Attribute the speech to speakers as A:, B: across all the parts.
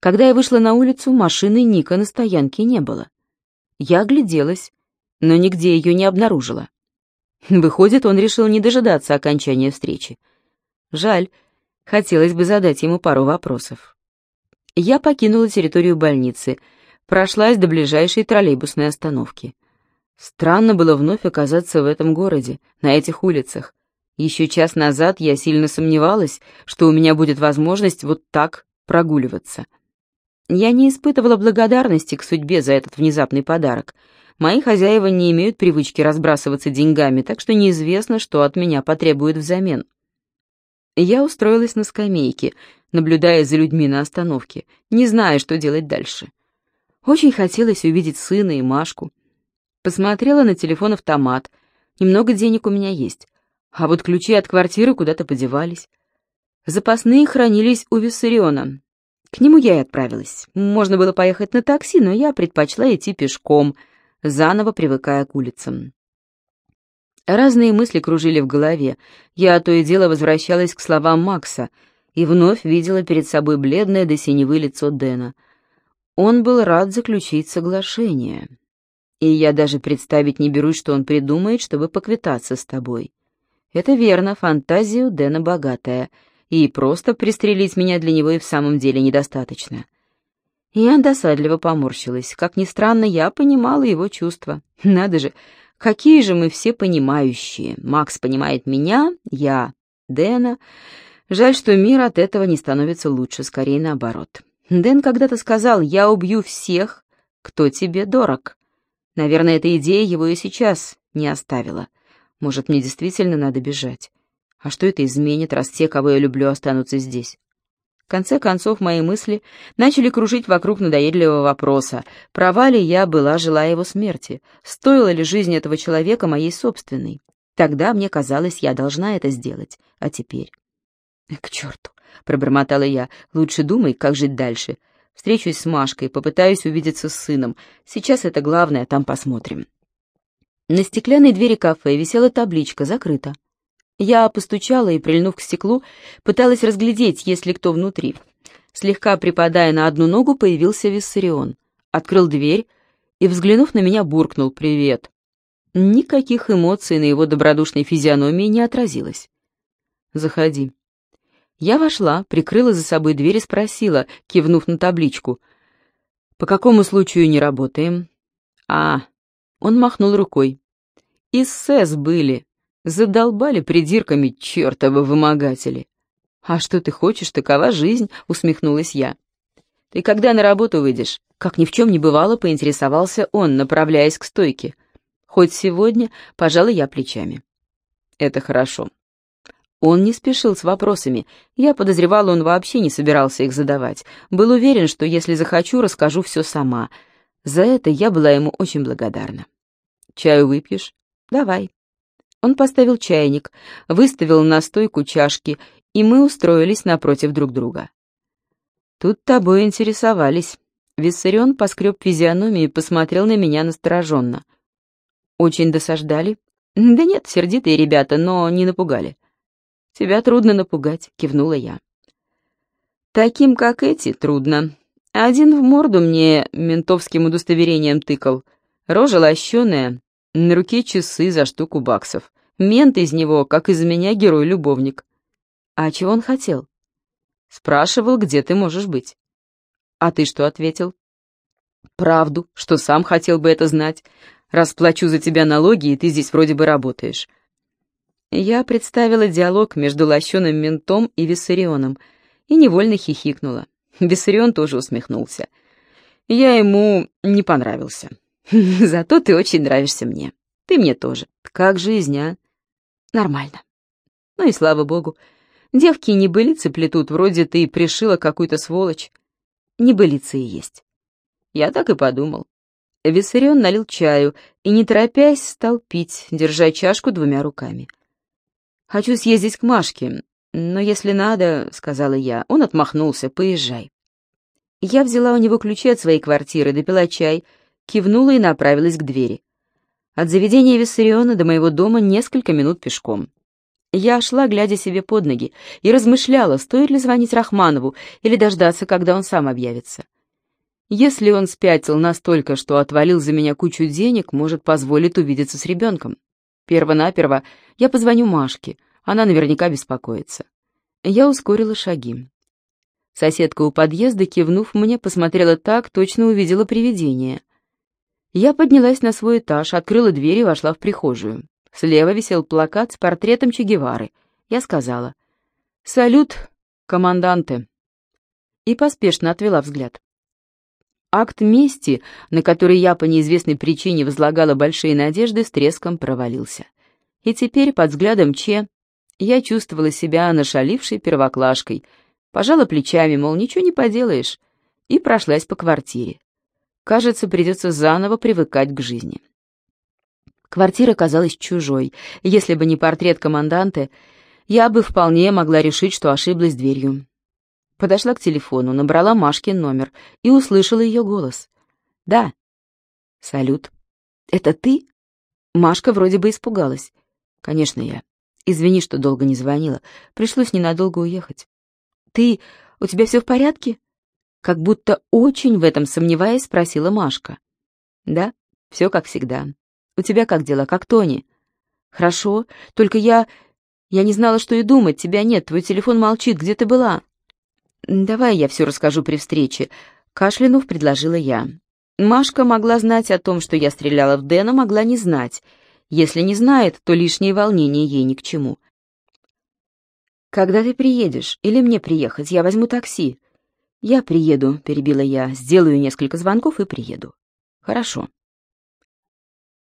A: Когда я вышла на улицу, машины Ника на стоянке не было. Я огляделась, но нигде ее не обнаружила. Выходит, он решил не дожидаться окончания встречи. Жаль, хотелось бы задать ему пару вопросов. Я покинула территорию больницы, прошлась до ближайшей троллейбусной остановки. Странно было вновь оказаться в этом городе, на этих улицах. Еще час назад я сильно сомневалась, что у меня будет возможность вот так прогуливаться. Я не испытывала благодарности к судьбе за этот внезапный подарок. Мои хозяева не имеют привычки разбрасываться деньгами, так что неизвестно, что от меня потребуют взамен. Я устроилась на скамейке, наблюдая за людьми на остановке, не зная, что делать дальше. Очень хотелось увидеть сына и Машку. Посмотрела на телефон-автомат. Немного денег у меня есть. А вот ключи от квартиры куда-то подевались. Запасные хранились у Виссариона. К нему я и отправилась. Можно было поехать на такси, но я предпочла идти пешком, заново привыкая к улицам. Разные мысли кружили в голове. Я то и дело возвращалась к словам Макса и вновь видела перед собой бледное до синевы лицо Дэна. Он был рад заключить соглашение. И я даже представить не берусь, что он придумает, чтобы поквитаться с тобой. Это верно, фантазия у Дэна богатая, и просто пристрелить меня для него и в самом деле недостаточно. Я досадливо поморщилась. Как ни странно, я понимала его чувства. Надо же, какие же мы все понимающие. Макс понимает меня, я — Дэна. Жаль, что мир от этого не становится лучше, скорее наоборот. Дэн когда-то сказал, я убью всех, кто тебе дорог. Наверное, эта идея его и сейчас не оставила. Может, мне действительно надо бежать? А что это изменит, раз те, кого я люблю, останутся здесь? В конце концов, мои мысли начали кружить вокруг надоедливого вопроса, права ли я была, желая его смерти, стоила ли жизнь этого человека моей собственной. Тогда мне казалось, я должна это сделать, а теперь... «К черту!» — пробормотала я. «Лучше думай, как жить дальше. Встречусь с Машкой, попытаюсь увидеться с сыном. Сейчас это главное, там посмотрим». На стеклянной двери кафе висела табличка «Закрыто». Я постучала и, прильнув к стеклу, пыталась разглядеть, есть ли кто внутри. Слегка припадая на одну ногу, появился Виссарион. Открыл дверь и, взглянув на меня, буркнул «Привет». Никаких эмоций на его добродушной физиономии не отразилось. «Заходи». Я вошла, прикрыла за собой дверь и спросила, кивнув на табличку. «По какому случаю не работаем?» «А, он махнул рукой. «Из СЭС были. Задолбали придирками чертовы вымогатели». «А что ты хочешь, такова жизнь», — усмехнулась я. «Ты когда на работу выйдешь?» Как ни в чем не бывало, поинтересовался он, направляясь к стойке. Хоть сегодня, пожалуй, я плечами. «Это хорошо». Он не спешил с вопросами. Я подозревала, он вообще не собирался их задавать. Был уверен, что если захочу, расскажу все сама — за это я была ему очень благодарна. «Чаю выпьешь?» «Давай». Он поставил чайник, выставил на стойку чашки, и мы устроились напротив друг друга. «Тут тобой интересовались». Виссарион поскреб физиономию и посмотрел на меня настороженно. «Очень досаждали?» «Да нет, сердитые ребята, но не напугали». «Тебя трудно напугать», — кивнула я. «Таким, как эти, трудно. Один в морду мне ментовским удостоверением тыкал. Рожа лощеная, на руке часы за штуку баксов. Мент из него, как из меня герой-любовник. А чего он хотел? Спрашивал, где ты можешь быть. А ты что ответил? Правду, что сам хотел бы это знать. Расплачу за тебя налоги, и ты здесь вроде бы работаешь. Я представила диалог между лощеным ментом и Виссарионом и невольно хихикнула. Виссарион тоже усмехнулся. Я ему не понравился. Зато ты очень нравишься мне. Ты мне тоже. Как жизнь, а? Нормально. Ну и слава богу. Девки небылицы плетут, вроде ты пришила какую-то сволочь. Небылицы и есть. Я так и подумал. Виссарион налил чаю и, не торопясь, стал пить, держа чашку двумя руками. «Хочу съездить к Машке. «Но если надо», — сказала я, — он отмахнулся, «поезжай». Я взяла у него ключи от своей квартиры, допила чай, кивнула и направилась к двери. От заведения Виссариона до моего дома несколько минут пешком. Я шла, глядя себе под ноги, и размышляла, стоит ли звонить Рахманову или дождаться, когда он сам объявится. Если он спятил настолько, что отвалил за меня кучу денег, может, позволит увидеться с ребенком. Первонаперво я позвоню Машке, она наверняка беспокоится. Я ускорила шаги. Соседка у подъезда, кивнув мне, посмотрела так, точно увидела привидение. Я поднялась на свой этаж, открыла дверь и вошла в прихожую. Слева висел плакат с портретом Че Гевары. Я сказала «Салют, команданты!» и поспешно отвела взгляд. Акт мести, на который я по неизвестной причине возлагала большие надежды, с треском провалился. И теперь, под взглядом Че, я чувствовала себя нашалившей первоклашкой, пожала плечами, мол, ничего не поделаешь, и прошлась по квартире. Кажется, придется заново привыкать к жизни. Квартира казалась чужой. Если бы не портрет команданта, я бы вполне могла решить, что ошиблась дверью. Подошла к телефону, набрала Машкин номер и услышала ее голос. «Да». «Салют». «Это ты?» Машка вроде бы испугалась. «Конечно, я. Извини, что долго не звонила. Пришлось ненадолго уехать». «Ты... У тебя все в порядке?» Как будто очень в этом сомневаясь, спросила Машка. «Да, все как всегда. У тебя как дела, как Тони?» «Хорошо, только я... Я не знала, что и думать, тебя нет, твой телефон молчит, где ты была?» «Давай я все расскажу при встрече», — кашлянув предложила я. Машка могла знать о том, что я стреляла в Дэна, могла не знать. Если не знает, то лишнее волнение ей ни к чему. «Когда ты приедешь? Или мне приехать? Я возьму такси». «Я приеду», — перебила я, — «сделаю несколько звонков и приеду». «Хорошо».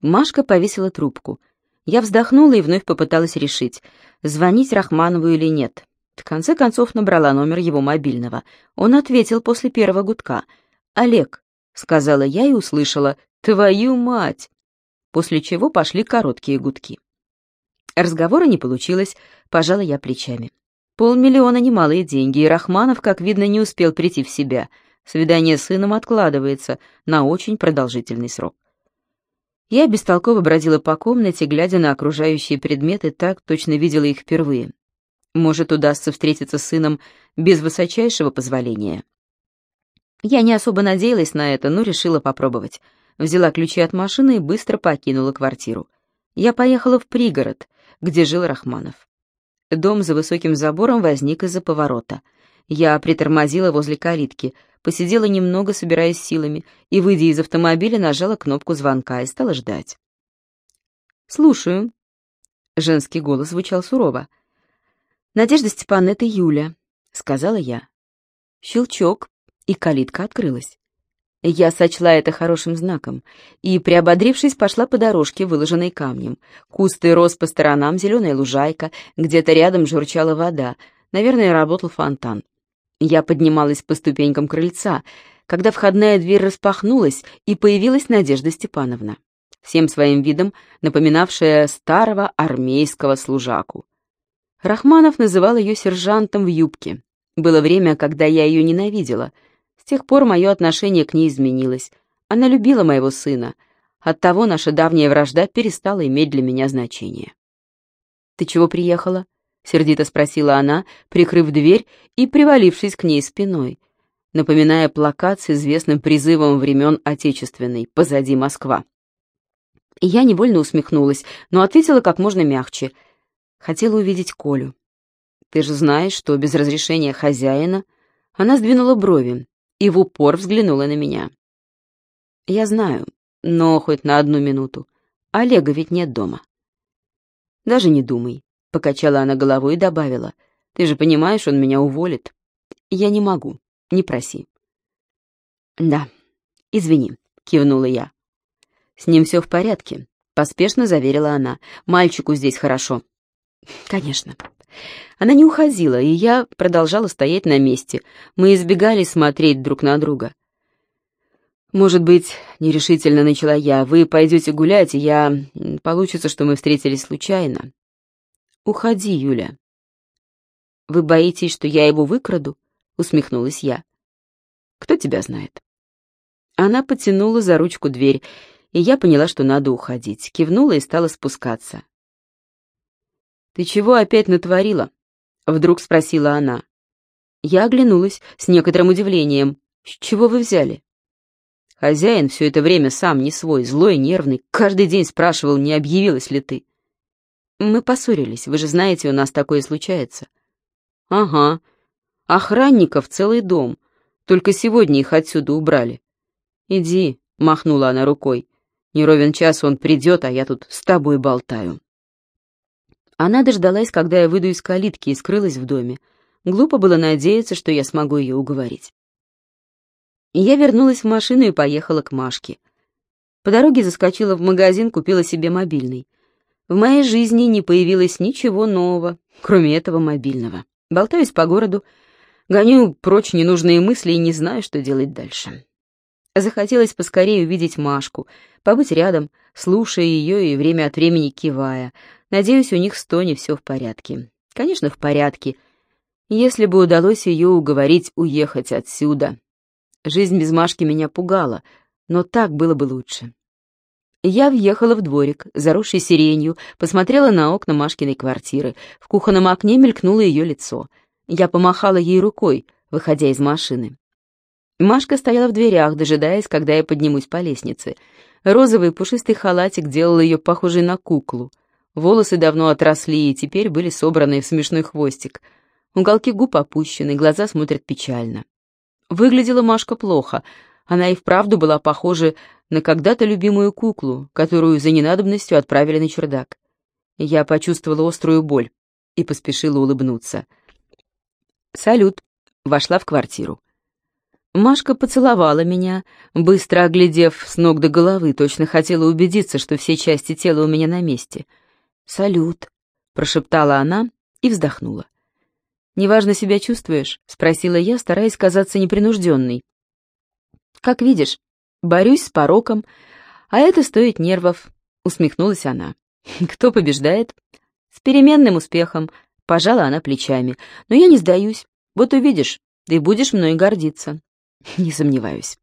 A: Машка повесила трубку. Я вздохнула и вновь попыталась решить, звонить Рахманову или нет. В конце концов набрала номер его мобильного. Он ответил после первого гудка. «Олег», — сказала я и услышала, «твою мать!» После чего пошли короткие гудки. Разговора не получилось, пожала я плечами. Полмиллиона — немалые деньги, и Рахманов, как видно, не успел прийти в себя. Свидание с сыном откладывается на очень продолжительный срок. Я бестолково бродила по комнате, глядя на окружающие предметы, так точно видела их впервые. Может, удастся встретиться с сыном без высочайшего позволения. Я не особо надеялась на это, но решила попробовать. Взяла ключи от машины и быстро покинула квартиру. Я поехала в пригород, где жил Рахманов. Дом за высоким забором возник из-за поворота. Я притормозила возле калитки, посидела немного, собираясь силами, и, выйдя из автомобиля, нажала кнопку звонка и стала ждать. «Слушаю». Женский голос звучал сурово. «Надежда Степановна, это Юля», — сказала я. Щелчок, и калитка открылась. Я сочла это хорошим знаком и, приободрившись, пошла по дорожке, выложенной камнем. Кусты рос по сторонам, зеленая лужайка, где-то рядом журчала вода. Наверное, работал фонтан. Я поднималась по ступенькам крыльца, когда входная дверь распахнулась, и появилась Надежда Степановна, всем своим видом напоминавшая старого армейского служаку. Рахманов называл ее сержантом в юбке. Было время, когда я ее ненавидела. С тех пор мое отношение к ней изменилось. Она любила моего сына. Оттого наша давняя вражда перестала иметь для меня значение. «Ты чего приехала?» — сердито спросила она, прикрыв дверь и привалившись к ней спиной, напоминая плакат с известным призывом времен Отечественной «Позади Москва». Я невольно усмехнулась, но ответила как можно мягче. Хотела увидеть Колю. «Ты же знаешь, что без разрешения хозяина...» Она сдвинула брови и в упор взглянула на меня. «Я знаю, но хоть на одну минуту. Олега ведь нет дома». «Даже не думай. Покачала она головой и добавила. «Ты же понимаешь, он меня уволит». «Я не могу. Не проси». «Да, извини», — кивнула я. «С ним все в порядке», — поспешно заверила она. «Мальчику здесь хорошо». «Конечно». Она не уходила, и я продолжала стоять на месте. Мы избегали смотреть друг на друга. «Может быть, нерешительно начала я, вы пойдете гулять, и я... Получится, что мы встретились случайно. «Уходи, Юля». «Вы боитесь, что я его выкраду?» — усмехнулась я. «Кто тебя знает?» Она потянула за ручку дверь, и я поняла, что надо уходить. Кивнула и стала спускаться. «Ты чего опять натворила?» — вдруг спросила она. Я оглянулась с некоторым удивлением. «С чего вы взяли?» Хозяин все это время сам не свой, злой, нервный, каждый день спрашивал, не объявилась ли ты. Мы поссорились, вы же знаете, у нас такое случается. Ага. Охранников целый дом. Только сегодня их отсюда убрали. Иди, махнула она рукой. Не ровен час он придет, а я тут с тобой болтаю. Она дождалась, когда я выйду из калитки и скрылась в доме. Глупо было надеяться, что я смогу ее уговорить. Я вернулась в машину и поехала к Машке. По дороге заскочила в магазин, купила себе мобильный. В моей жизни не появилось ничего нового, кроме этого мобильного. Болтаюсь по городу, гоню прочь ненужные мысли и не знаю, что делать дальше. Захотелось поскорее увидеть Машку, побыть рядом, слушая ее и время от времени кивая. Надеюсь, у них с Тони все в порядке. Конечно, в порядке. Если бы удалось ее уговорить уехать отсюда, Жизнь без Машки меня пугала, но так было бы лучше. Я въехала в дворик, заросший сиренью, посмотрела на окна Машкиной квартиры. В кухонном окне мелькнуло ее лицо. Я помахала ей рукой, выходя из машины. Машка стояла в дверях, дожидаясь, когда я поднимусь по лестнице. Розовый пушистый халатик делал ее похожей на куклу. Волосы давно отросли и теперь были собраны в смешной хвостик. Уголки губ опущены, глаза смотрят печально. Выглядела Машка плохо. Она и вправду была похожа на когда-то любимую куклу, которую за ненадобностью отправили на чердак. Я почувствовала острую боль и поспешила улыбнуться. «Салют!» — вошла в квартиру. Машка поцеловала меня, быстро оглядев с ног до головы, точно хотела убедиться, что все части тела у меня на месте. «Салют!» — прошептала она и вздохнула. «Неважно себя чувствуешь?» — спросила я, стараясь казаться непринужденной. «Как видишь, борюсь с пороком, а это стоит нервов», — усмехнулась она. «Кто побеждает?» «С переменным успехом», — пожала она плечами. «Но я не сдаюсь. Вот увидишь, ты будешь мной гордиться». «Не сомневаюсь».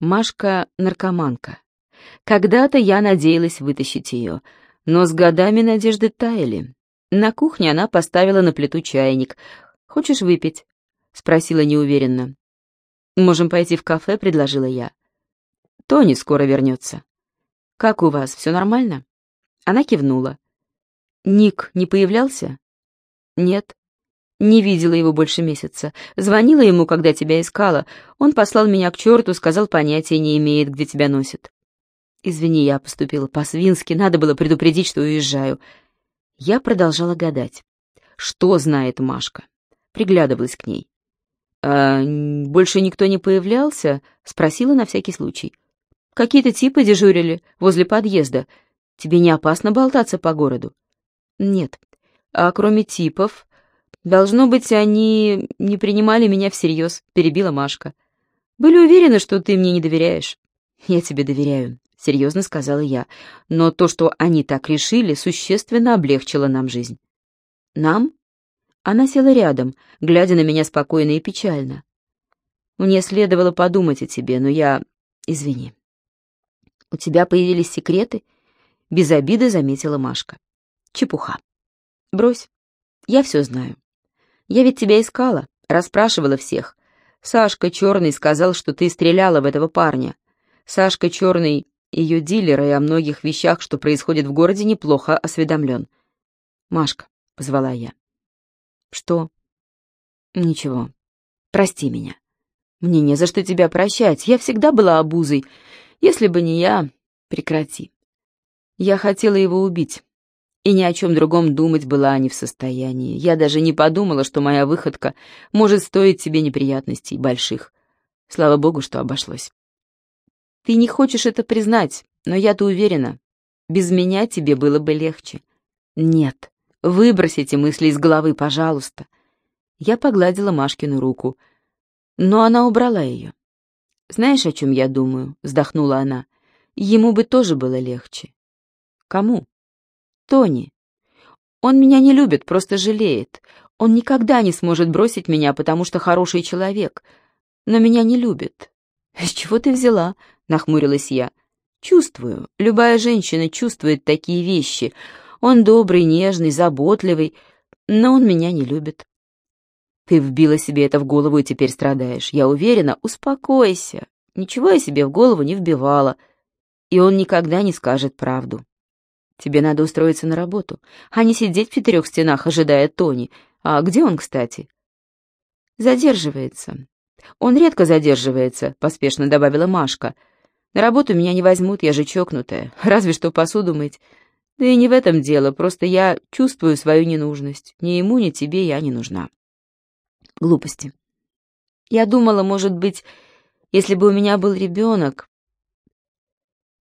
A: Машка — наркоманка. Когда-то я надеялась вытащить ее, но с годами надежды таяли. На кухне она поставила на плиту чайник. «Хочешь выпить?» — спросила неуверенно. «Можем пойти в кафе», — предложила я. «Тони скоро вернется». «Как у вас, все нормально?» Она кивнула. «Ник не появлялся?» «Нет». Не видела его больше месяца. Звонила ему, когда тебя искала. Он послал меня к черту, сказал, понятия не имеет, где тебя носит. Извини, я поступила по-свински, надо было предупредить, что уезжаю. Я продолжала гадать. Что знает Машка? Приглядывалась к ней. «А больше никто не появлялся?» — спросила на всякий случай. «Какие-то типы дежурили возле подъезда. Тебе не опасно болтаться по городу?» «Нет. А кроме типов...» «Должно быть, они не принимали меня всерьез», — перебила Машка. «Были уверены, что ты мне не доверяешь». «Я тебе доверяю серьезно сказала я. Но то, что они так решили, существенно облегчило нам жизнь. Нам? Она села рядом, глядя на меня спокойно и печально. Мне следовало подумать о тебе, но я... Извини. У тебя появились секреты? Без обиды заметила Машка. Чепуха. Брось. Я все знаю. Я ведь тебя искала, расспрашивала всех. Сашка Черный сказал, что ты стреляла в этого парня. Сашка Черный ее дилера и о многих вещах, что происходит в городе, неплохо осведомлен. «Машка», — позвала я. «Что?» «Ничего. Прости меня. Мне не за что тебя прощать. Я всегда была обузой. Если бы не я, прекрати. Я хотела его убить, и ни о чем другом думать была не в состоянии. Я даже не подумала, что моя выходка может стоить тебе неприятностей больших. Слава богу, что обошлось. Ты не хочешь это признать, но я-то уверена, без меня тебе было бы легче. Нет, выбрось эти мысли из головы, пожалуйста. Я погладила Машкину руку, но она убрала ее. «Знаешь, о чем я думаю?» — вздохнула она. «Ему бы тоже было легче». «Кому?» «Тони. Он меня не любит, просто жалеет. Он никогда не сможет бросить меня, потому что хороший человек, но меня не любит». «С чего ты взяла?» — нахмурилась я. «Чувствую. Любая женщина чувствует такие вещи. Он добрый, нежный, заботливый, но он меня не любит. Ты вбила себе это в голову и теперь страдаешь. Я уверена, успокойся. Ничего я себе в голову не вбивала. И он никогда не скажет правду. Тебе надо устроиться на работу, а не сидеть в четырех стенах, ожидая Тони. А где он, кстати? Задерживается. Он редко задерживается, поспешно добавила Машка. На работу меня не возьмут, я же чокнутая. Разве что посуду мыть. Да и не в этом дело, просто я чувствую свою ненужность. Ни ему, ни тебе я не нужна. Глупости. Я думала, может быть, если бы у меня был ребенок...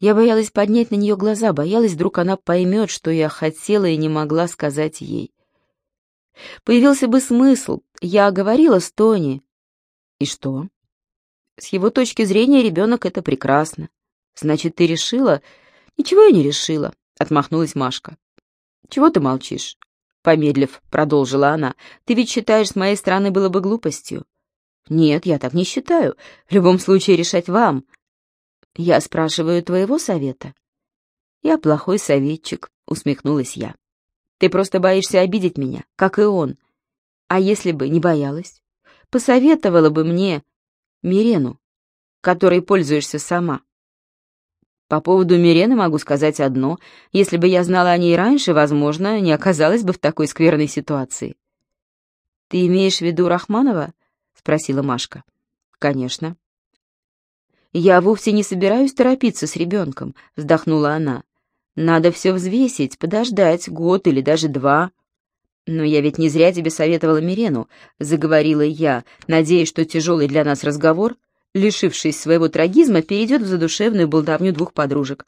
A: Я боялась поднять на нее глаза, боялась, вдруг она поймет, что я хотела и не могла сказать ей. Появился бы смысл. Я говорила с Тони. И что? С его точки зрения ребенок — это прекрасно. Значит, ты решила? Ничего я не решила, — отмахнулась Машка. Чего ты молчишь? Помедлив, продолжила она. Ты ведь считаешь, с моей стороны было бы глупостью? Нет, я так не считаю. В любом случае решать вам. Я спрашиваю твоего совета. Я плохой советчик, усмехнулась я. Ты просто боишься обидеть меня, как и он. А если бы не боялась, посоветовала бы мне Мирену, которой пользуешься сама. По поводу Мирены могу сказать одно. Если бы я знала о ней раньше, возможно, не оказалась бы в такой скверной ситуации. «Ты имеешь в виду Рахманова?» — спросила Машка. «Конечно». «Я вовсе не собираюсь торопиться с ребенком», — вздохнула она. «Надо все взвесить, подождать год или даже два». «Но я ведь не зря тебе советовала Мирену», — заговорила я, надеясь, что тяжелый для нас разговор — лишившись своего трагизма, перейдет в задушевную болтовню двух подружек.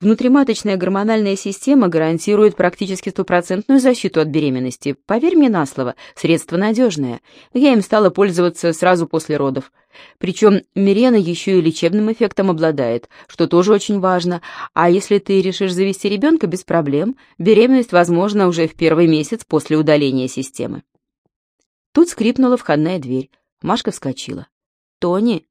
A: Внутриматочная гормональная система гарантирует практически стопроцентную защиту от беременности. Поверь мне на слово, средство надежное. Я им стала пользоваться сразу после родов. Причем Мирена еще и лечебным эффектом обладает, что тоже очень важно. А если ты решишь завести ребенка, без проблем. Беременность возможна уже в первый месяц после удаления системы. Тут скрипнула входная дверь. Машка вскочила. «Тони!»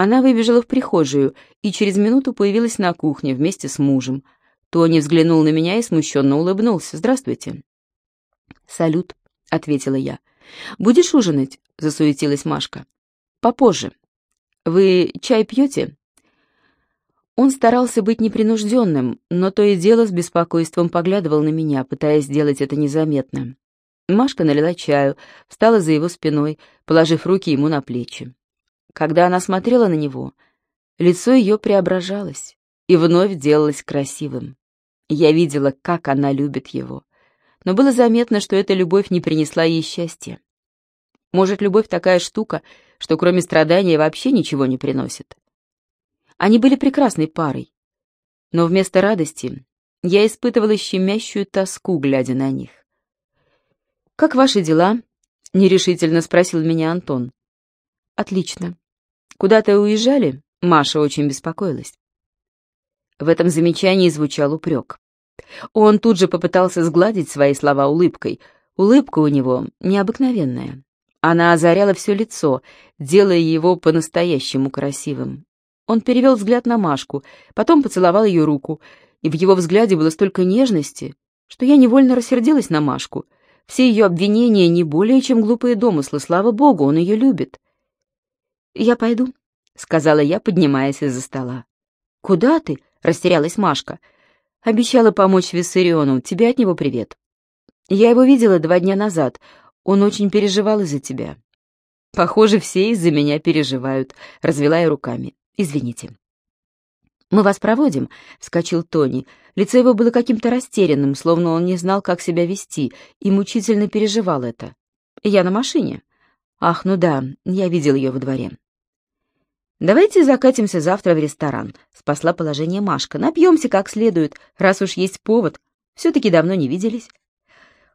A: Она выбежала в прихожую и через минуту появилась на кухне вместе с мужем. Тони взглянул на меня и смущенно улыбнулся. «Здравствуйте». «Салют», — ответила я. «Будешь ужинать?» — засуетилась Машка. «Попозже. Вы чай пьете?» Он старался быть непринужденным, но то и дело с беспокойством поглядывал на меня, пытаясь сделать это незаметно. Машка налила чаю, встала за его спиной, положив руки ему на плечи. Когда она смотрела на него, лицо ее преображалось и вновь делалось красивым. Я видела, как она любит его, но было заметно, что эта любовь не принесла ей счастья. Может, любовь такая штука, что кроме страдания вообще ничего не приносит. Они были прекрасной парой, но вместо радости я испытывала щемящую тоску, глядя на них. «Как ваши дела?» — нерешительно спросил меня Антон. «Отлично. «Куда-то уезжали?» Маша очень беспокоилась. В этом замечании звучал упрек. Он тут же попытался сгладить свои слова улыбкой. Улыбка у него необыкновенная. Она озаряла все лицо, делая его по-настоящему красивым. Он перевел взгляд на Машку, потом поцеловал ее руку, и в его взгляде было столько нежности, что я невольно рассердилась на Машку. Все ее обвинения не более чем глупые домыслы, слава богу, он ее любит. «Я пойду», — сказала я, поднимаясь из-за стола. «Куда ты?» — растерялась Машка. «Обещала помочь Виссариону. Тебе от него привет». «Я его видела два дня назад. Он очень переживал из-за тебя». «Похоже, все из-за меня переживают», — развела я руками. «Извините». «Мы вас проводим», — вскочил Тони. Лицо его было каким-то растерянным, словно он не знал, как себя вести, и мучительно переживал это. «Я на машине». «Ах, ну да, я видел ее во дворе». «Давайте закатимся завтра в ресторан», — спасла положение Машка. «Напьемся как следует, раз уж есть повод. Все-таки давно не виделись».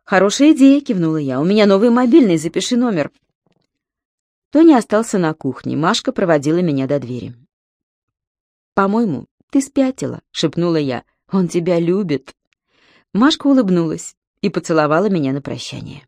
A: «Хорошая идея», — кивнула я. «У меня новый мобильный, запиши номер». Тони остался на кухне. Машка проводила меня до двери. «По-моему, ты спятила», — шепнула я. «Он тебя любит». Машка улыбнулась и поцеловала меня на прощание.